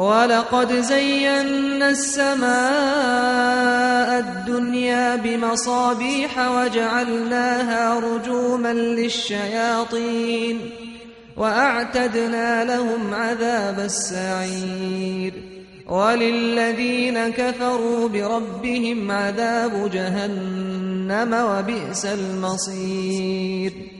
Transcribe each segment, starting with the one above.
ولقد زينا السماء الدنيا بمصابيح وجعلناها رجوما للشياطين وأعتدنا لهم عذاب السعير وللذين كفروا بربهم عذاب جهنم وبئس المصير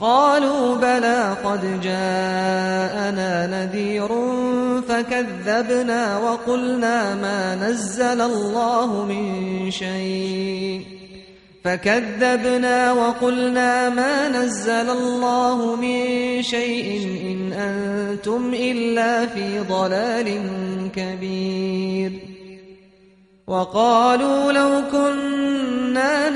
قالوا بلى قد جاءنا نذير فكذبنا وقلنا ما نزل الله من شيء فكذبنا وقلنا ما نزل الله من شيء إن أنتم إلا في ضلال كبير وقالوا لو كنا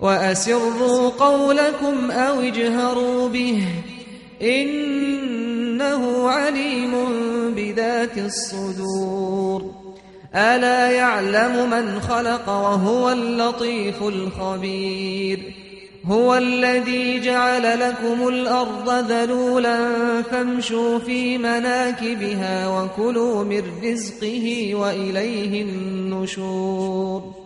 وأسروا قولكم أو اجهروا به إنه عليم بذات الصدور. ألا يعلم من خلق وهو اللطيف الخبير. هو الذي جعل لكم الأرض ذلولا فامشوا في مناكبها وكلوا من رزقه وإليه النشور.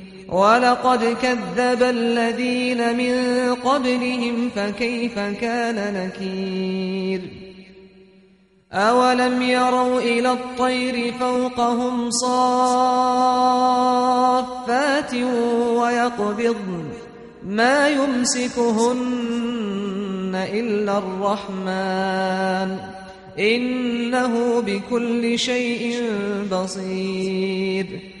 ولقد كذب الذين من قبلهم فكيف كان نكير أولم يروا إلى الطير فوقهم صافات ويقبضن ما يمسكهن إلا الرحمن إنه بكل شيء بصير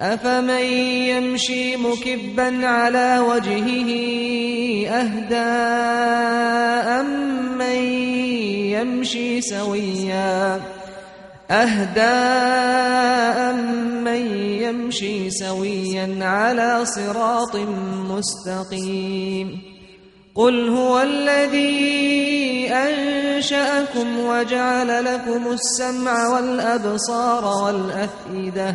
أفمن يمشي مكبا على وجهه أهدى أم من يمشي سويا أهدى أم من يمشي سويا على صراط مستقيم قل هو الذي أنشأكم وجعل لكم السمع والأبصار والأفئدة